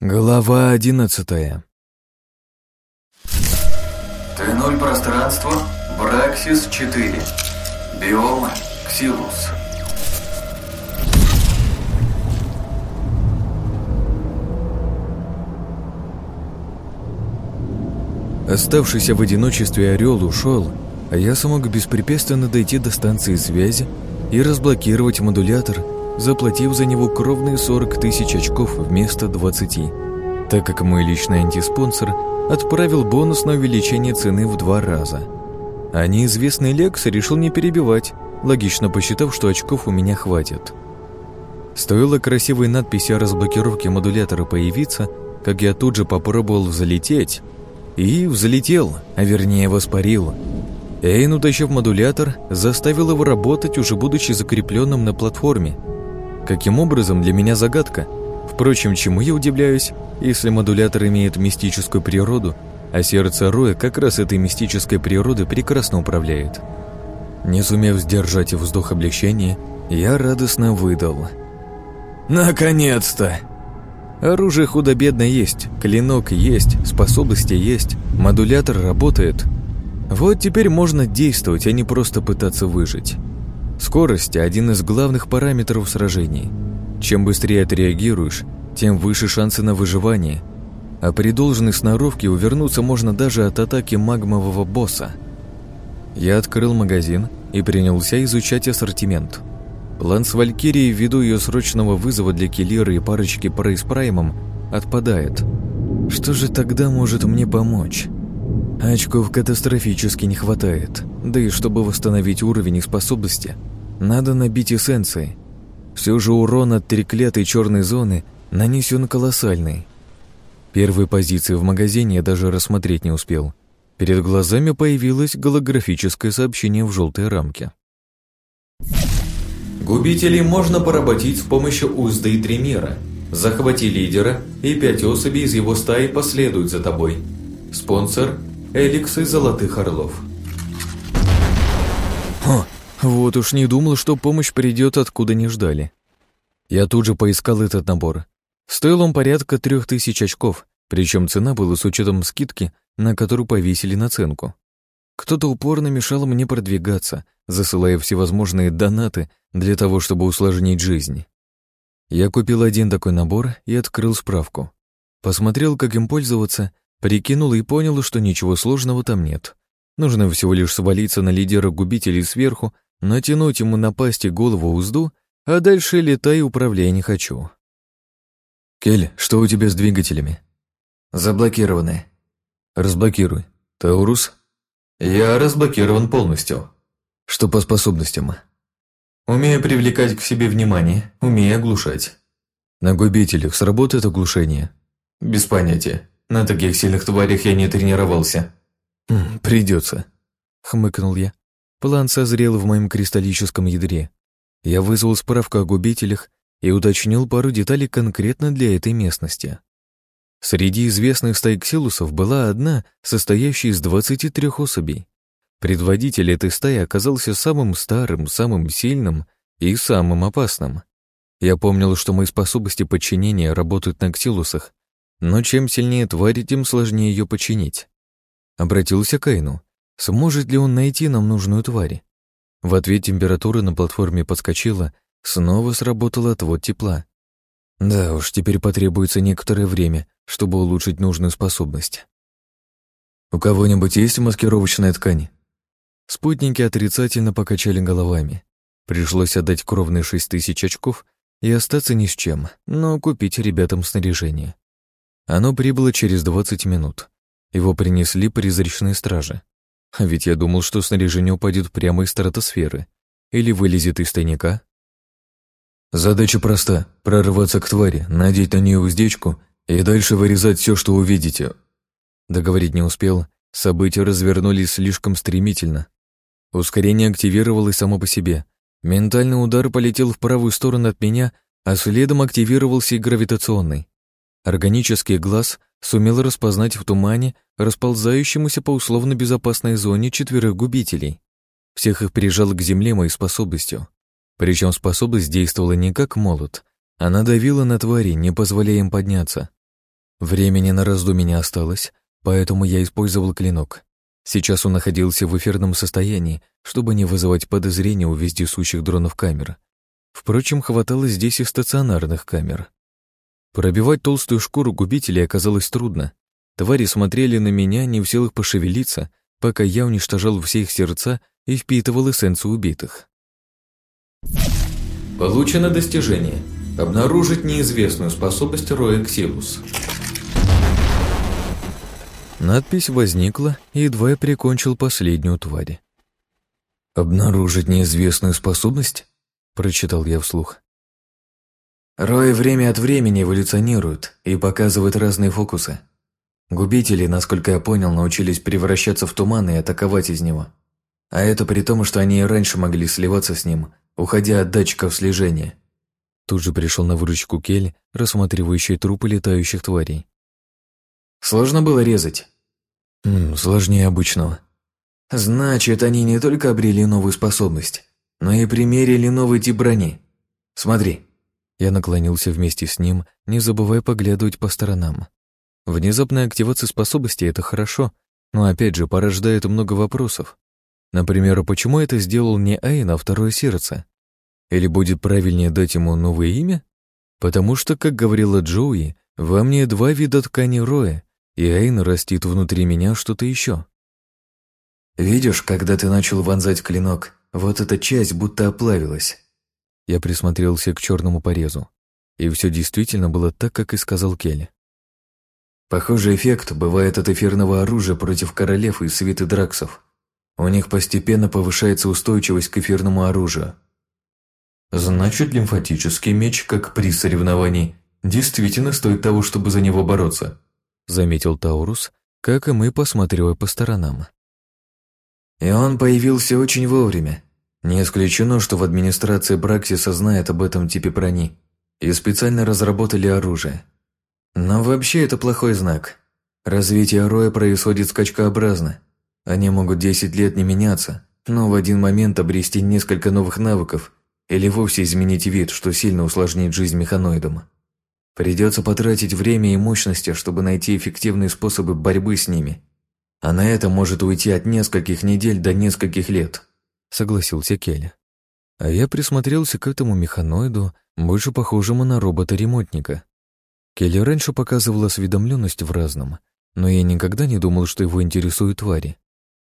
Глава одиннадцатая Т0 пространство, Браксис 4. Биом Ксилус. Оставшийся в одиночестве орел ушел, а я смог беспрепятственно дойти до станции связи и разблокировать модулятор, заплатив за него кровные 40 тысяч очков вместо 20, так как мой личный антиспонсор отправил бонус на увеличение цены в два раза. А неизвестный Лекс решил не перебивать, логично посчитав, что очков у меня хватит. Стоило красивой надписи о разблокировке модулятора появиться, как я тут же попробовал взлететь, и взлетел, а вернее воспарил. Эйн, утащив модулятор, заставил его работать, уже будучи закрепленным на платформе. Каким образом, для меня загадка. Впрочем, чему я удивляюсь, если модулятор имеет мистическую природу, а сердце Роя как раз этой мистической природы прекрасно управляет. Не сумев сдержать вздох облегчения, я радостно выдал. «Наконец-то!» Оружие худо-бедно есть, клинок есть, способности есть, модулятор работает. Вот теперь можно действовать, а не просто пытаться выжить. Скорость – один из главных параметров сражений. Чем быстрее отреагируешь, тем выше шансы на выживание. А при должной сноровке увернуться можно даже от атаки магмового босса. Я открыл магазин и принялся изучать ассортимент – План с Валькирией ввиду ее срочного вызова для Келлира и парочки Прей с Праймом отпадает. Что же тогда может мне помочь? Очков катастрофически не хватает. Да и чтобы восстановить уровень и способности, надо набить эссенции. Все же урон от треклятой черной зоны нанесен колоссальный. Первые позиции в магазине я даже рассмотреть не успел. Перед глазами появилось голографическое сообщение в желтой рамке. Губителей можно поработить с помощью узды и тримера. Захвати лидера, и пять особей из его стаи последуют за тобой. Спонсор – Эликсы Золотых Орлов. Хо, вот уж не думал, что помощь придет откуда не ждали. Я тут же поискал этот набор. Стоил он порядка трех тысяч очков, причем цена была с учетом скидки, на которую повесили наценку. Кто-то упорно мешал мне продвигаться, засылая всевозможные донаты для того, чтобы усложнить жизнь. Я купил один такой набор и открыл справку. Посмотрел, как им пользоваться, прикинул и понял, что ничего сложного там нет. Нужно всего лишь свалиться на лидера губителей сверху, натянуть ему на пасти голову узду, а дальше летай управляй не хочу. «Кель, что у тебя с двигателями?» «Заблокированы». «Разблокируй. Таурус?» «Я разблокирован полностью». «Что по способностям?» Умею привлекать к себе внимание, умею оглушать. На губителях сработает оглушение? Без понятия. На таких сильных тварях я не тренировался. Хм, придется, хмыкнул я. План созрел в моем кристаллическом ядре. Я вызвал справку о губителях и уточнил пару деталей конкретно для этой местности. Среди известных стайксилусов была одна, состоящая из 23 особей. Предводитель этой стаи оказался самым старым, самым сильным и самым опасным. Я помнил, что мои способности подчинения работают на ксилусах, но чем сильнее тварь, тем сложнее ее починить. Обратился к Кайну. Сможет ли он найти нам нужную тварь? В ответ температура на платформе подскочила, снова сработал отвод тепла. Да уж, теперь потребуется некоторое время, чтобы улучшить нужную способность. «У кого-нибудь есть маскировочная ткань?» Спутники отрицательно покачали головами. Пришлось отдать кровные шесть тысяч очков и остаться ни с чем, но купить ребятам снаряжение. Оно прибыло через 20 минут. Его принесли призрачные стражи. А ведь я думал, что снаряжение упадет прямо из стратосферы или вылезет из тайника. Задача проста — прорваться к твари, надеть на нее уздечку и дальше вырезать все, что увидите. Договорить не успел, события развернулись слишком стремительно, Ускорение активировалось само по себе. Ментальный удар полетел в правую сторону от меня, а следом активировался и гравитационный. Органический глаз сумел распознать в тумане расползающемуся по условно безопасной зоне четверых губителей. Всех их прижало к земле моей способностью. Причем способность действовала не как молот. Она давила на твари, не позволяя им подняться. Времени на раздумье не осталось, поэтому я использовал клинок. Сейчас он находился в эфирном состоянии, чтобы не вызывать подозрения у вездесущих дронов камер. Впрочем, хватало здесь и стационарных камер. Пробивать толстую шкуру губителей оказалось трудно. Твари смотрели на меня, не в силах пошевелиться, пока я уничтожал все их сердца и впитывал эссенцию убитых. Получено достижение. Обнаружить неизвестную способность Роя Ксилус. Надпись возникла, и едва я прикончил последнюю тварь. «Обнаружить неизвестную способность?» — прочитал я вслух. Рои время от времени эволюционируют и показывают разные фокусы. Губители, насколько я понял, научились превращаться в туман и атаковать из него. А это при том, что они и раньше могли сливаться с ним, уходя от датчиков слежения. Тут же пришел на выручку Кель, рассматривающий трупы летающих тварей. Сложно было резать? М сложнее обычного. Значит, они не только обрели новую способность, но и примерили новый тип брони. Смотри. Я наклонился вместе с ним, не забывая поглядывать по сторонам. Внезапная активация способности — это хорошо, но опять же порождает много вопросов. Например, почему это сделал не Эйн, а второе сердце? Или будет правильнее дать ему новое имя? Потому что, как говорила Джоуи, во мне два вида ткани роя, и Эйн растит внутри меня что-то еще. «Видишь, когда ты начал вонзать клинок, вот эта часть будто оплавилась». Я присмотрелся к черному порезу, и все действительно было так, как и сказал Келли. Похожий эффект бывает от эфирного оружия против королев и свиты драксов. У них постепенно повышается устойчивость к эфирному оружию. Значит, лимфатический меч, как при соревновании, действительно стоит того, чтобы за него бороться заметил Таурус, как и мы, посматривая по сторонам. И он появился очень вовремя. Не исключено, что в администрации Браксиса знает об этом типе брони и специально разработали оружие. Но вообще это плохой знак. Развитие роя происходит скачкообразно. Они могут 10 лет не меняться, но в один момент обрести несколько новых навыков или вовсе изменить вид, что сильно усложнит жизнь механоидам. Придется потратить время и мощности, чтобы найти эффективные способы борьбы с ними. А на это может уйти от нескольких недель до нескольких лет», — согласился Келли. А я присмотрелся к этому механоиду, больше похожему на робота-ремонтника. Келли раньше показывал осведомленность в разном, но я никогда не думал, что его интересуют твари.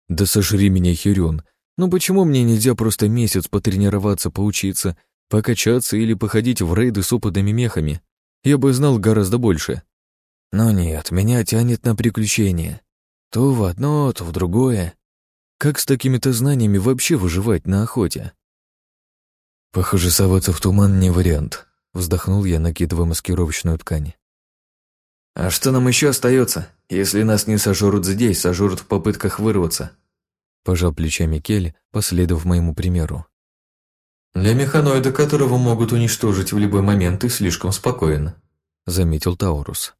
Да сожри меня, Хирюн, ну почему мне нельзя просто месяц потренироваться, поучиться, покачаться или походить в рейды с опытными мехами? я бы знал гораздо больше. Но нет, меня тянет на приключения. То в одно, то в другое. Как с такими-то знаниями вообще выживать на охоте? Похоже, соваться в туман не вариант, вздохнул я, накидывая маскировочную ткань. А что нам еще остается? Если нас не сожрут здесь, сожрут в попытках вырваться. Пожал плечами Келли, последовав моему примеру. «Для механоида, которого могут уничтожить в любой момент, ты слишком спокоен», — заметил Таурус.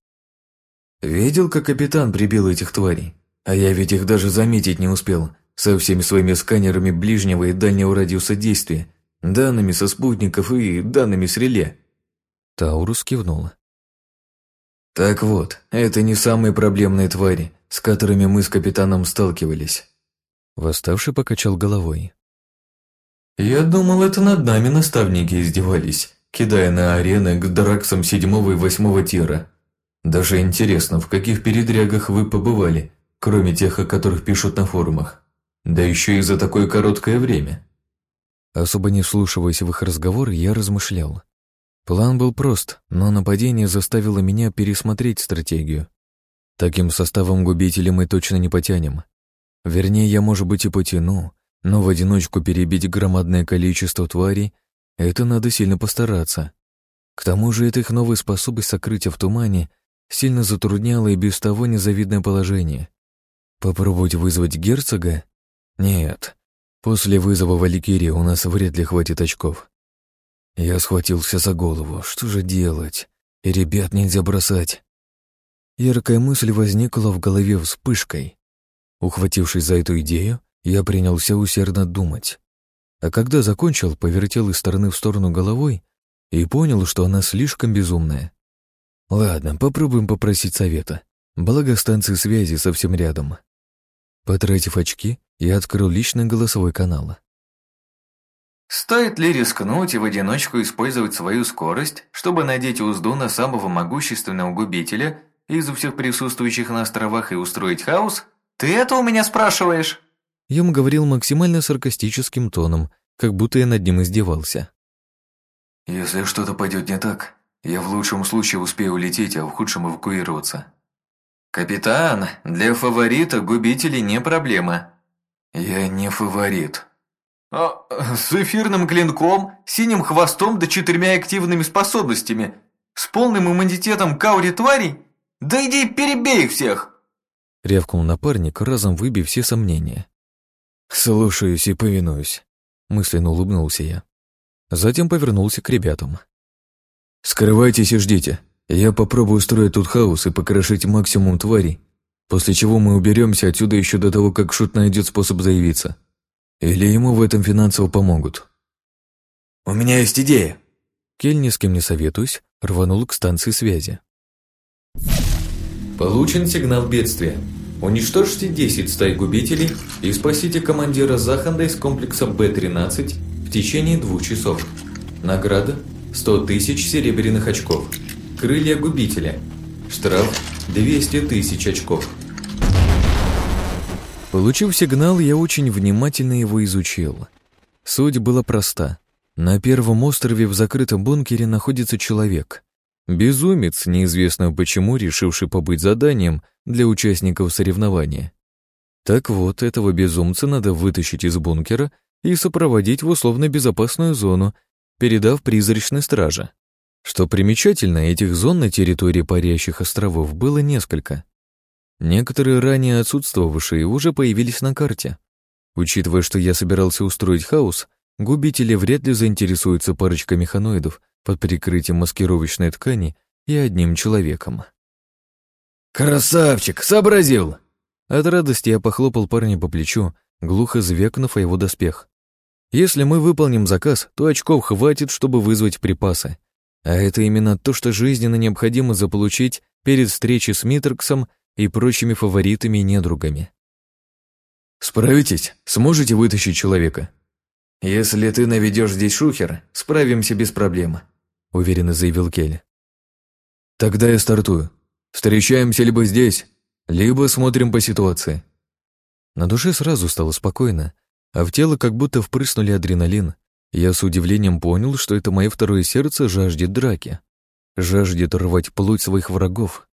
«Видел, как капитан прибил этих тварей? А я ведь их даже заметить не успел, со всеми своими сканерами ближнего и дальнего радиуса действия, данными со спутников и данными с реле». Таурус кивнул. «Так вот, это не самые проблемные твари, с которыми мы с капитаном сталкивались». Восставший покачал головой. «Я думал, это над нами наставники издевались, кидая на арены к драксам седьмого и восьмого тира. Даже интересно, в каких передрягах вы побывали, кроме тех, о которых пишут на форумах. Да еще и за такое короткое время». Особо не вслушиваясь в их разговоры, я размышлял. План был прост, но нападение заставило меня пересмотреть стратегию. Таким составом губителя мы точно не потянем. Вернее, я, может быть, и потяну, но в одиночку перебить громадное количество тварей — это надо сильно постараться. К тому же эта их новая способность сокрытия в тумане сильно затрудняла и без того незавидное положение. Попробовать вызвать герцога? Нет. После вызова Валькирии у нас вряд ли хватит очков. Я схватился за голову. Что же делать? И ребят нельзя бросать. Яркая мысль возникла в голове вспышкой. Ухватившись за эту идею, я принялся усердно думать. А когда закончил, повертел из стороны в сторону головой и понял, что она слишком безумная. Ладно, попробуем попросить совета. Благо станции связи совсем рядом. Потратив очки, я открыл личный голосовой канал. Стоит ли рискнуть и в одиночку использовать свою скорость, чтобы надеть узду на самого могущественного губителя из всех присутствующих на островах и устроить хаос? Ты это у меня спрашиваешь? Юм говорил максимально саркастическим тоном, как будто я над ним издевался. «Если что-то пойдет не так, я в лучшем случае успею улететь, а в худшем эвакуироваться». «Капитан, для фаворита губители не проблема». «Я не фаворит». А, «С эфирным клинком, синим хвостом да четырьмя активными способностями, с полным иммунитетом каури тварей? Да иди перебей их всех!» Рявкнул напарник, разом выбив все сомнения. «Слушаюсь и повинуюсь», — мысленно улыбнулся я. Затем повернулся к ребятам. «Скрывайтесь и ждите. Я попробую устроить тут хаос и покрошить максимум тварей, после чего мы уберемся отсюда еще до того, как Шут найдет способ заявиться. Или ему в этом финансово помогут». «У меня есть идея!» Кель, ни с кем не советуюсь, рванул к станции связи. Получен сигнал бедствия. Уничтожьте 10 стай губителей и спасите командира Заханда из комплекса Б-13 в течение двух часов. Награда – 100 тысяч серебряных очков. Крылья губителя. Штраф – 200 тысяч очков. Получив сигнал, я очень внимательно его изучил. Суть была проста. На первом острове в закрытом бункере находится человек. Безумец, неизвестно почему, решивший побыть заданием для участников соревнования. Так вот, этого безумца надо вытащить из бункера и сопроводить в условно безопасную зону, передав призрачной страже. Что примечательно, этих зон на территории парящих островов было несколько. Некоторые ранее отсутствовавшие уже появились на карте. Учитывая, что я собирался устроить хаос, губители вряд ли заинтересуются парочкой механоидов под прикрытием маскировочной ткани и одним человеком. «Красавчик! Сообразил!» От радости я похлопал парня по плечу, глухо звекнув о его доспех. Если мы выполним заказ, то очков хватит, чтобы вызвать припасы. А это именно то, что жизненно необходимо заполучить перед встречей с Митрксом и прочими фаворитами и недругами. «Справитесь? Сможете вытащить человека?» «Если ты наведешь здесь шухер, справимся без проблем», — уверенно заявил Келли. «Тогда я стартую. Встречаемся либо здесь, либо смотрим по ситуации». На душе сразу стало спокойно, а в тело как будто впрыснули адреналин. Я с удивлением понял, что это мое второе сердце жаждет драки. Жаждет рвать плоть своих врагов.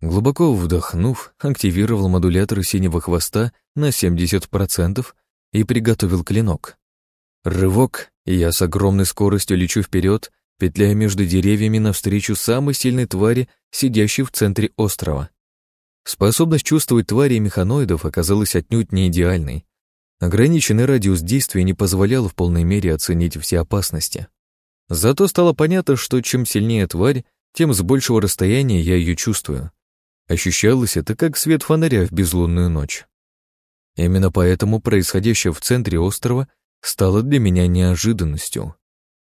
Глубоко вдохнув, активировал модулятор синего хвоста на 70% и приготовил клинок. Рывок, и я с огромной скоростью лечу вперед, петляя между деревьями навстречу самой сильной твари, сидящей в центре острова. Способность чувствовать твари механоидов оказалась отнюдь не идеальной. Ограниченный радиус действия не позволял в полной мере оценить все опасности. Зато стало понятно, что чем сильнее тварь, тем с большего расстояния я ее чувствую. Ощущалось это как свет фонаря в безлунную ночь. Именно поэтому происходящее в центре острова стало для меня неожиданностью.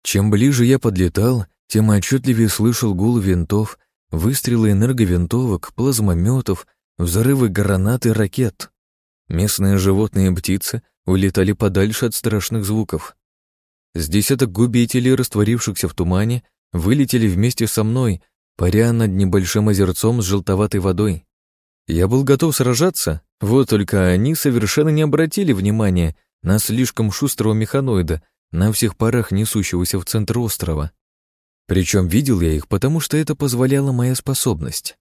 Чем ближе я подлетал, тем отчетливее слышал гул винтов Выстрелы энерговинтовок, плазмометов, взрывы гранат и ракет. Местные животные и птицы улетали подальше от страшных звуков. С десяток губителей, растворившихся в тумане, вылетели вместе со мной, паря над небольшим озерцом с желтоватой водой. Я был готов сражаться, вот только они совершенно не обратили внимания на слишком шустрого механоида, на всех парах несущегося в центр острова. Причем видел я их, потому что это позволяла моя способность.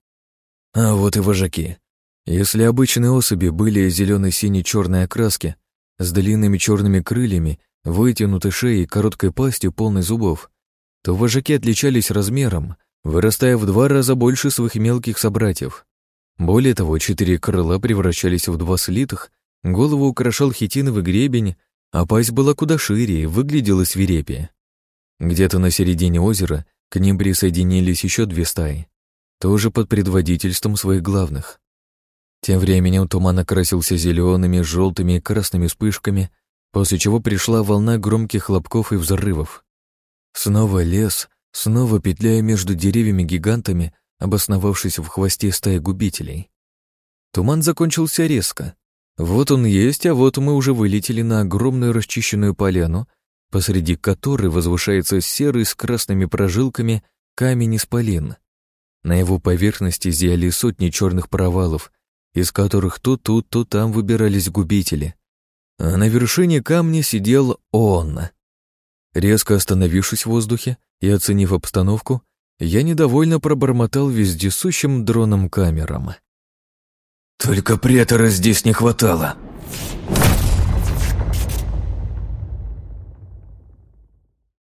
А вот и вожаки. Если обычные особи были зеленой-сине-черной окраски, с длинными черными крыльями, вытянутой шеей и короткой пастью, полной зубов, то вожаки отличались размером, вырастая в два раза больше своих мелких собратьев. Более того, четыре крыла превращались в два слитых, голову украшал хитиновый гребень, а пасть была куда шире и выглядела свирепее. Где-то на середине озера к ним присоединились еще две стаи, тоже под предводительством своих главных. Тем временем туман окрасился зелеными, желтыми и красными вспышками, после чего пришла волна громких хлопков и взрывов. Снова лес, снова петляя между деревьями-гигантами, обосновавшись в хвосте стаи губителей. Туман закончился резко. Вот он есть, а вот мы уже вылетели на огромную расчищенную поляну, посреди которой возвышается серый с красными прожилками камень-исполин. На его поверхности зияли сотни черных провалов, из которых то тут, то там выбирались губители. А на вершине камня сидел он. Резко остановившись в воздухе и оценив обстановку, я недовольно пробормотал вездесущим дроном камерам. «Только претора здесь не хватало!»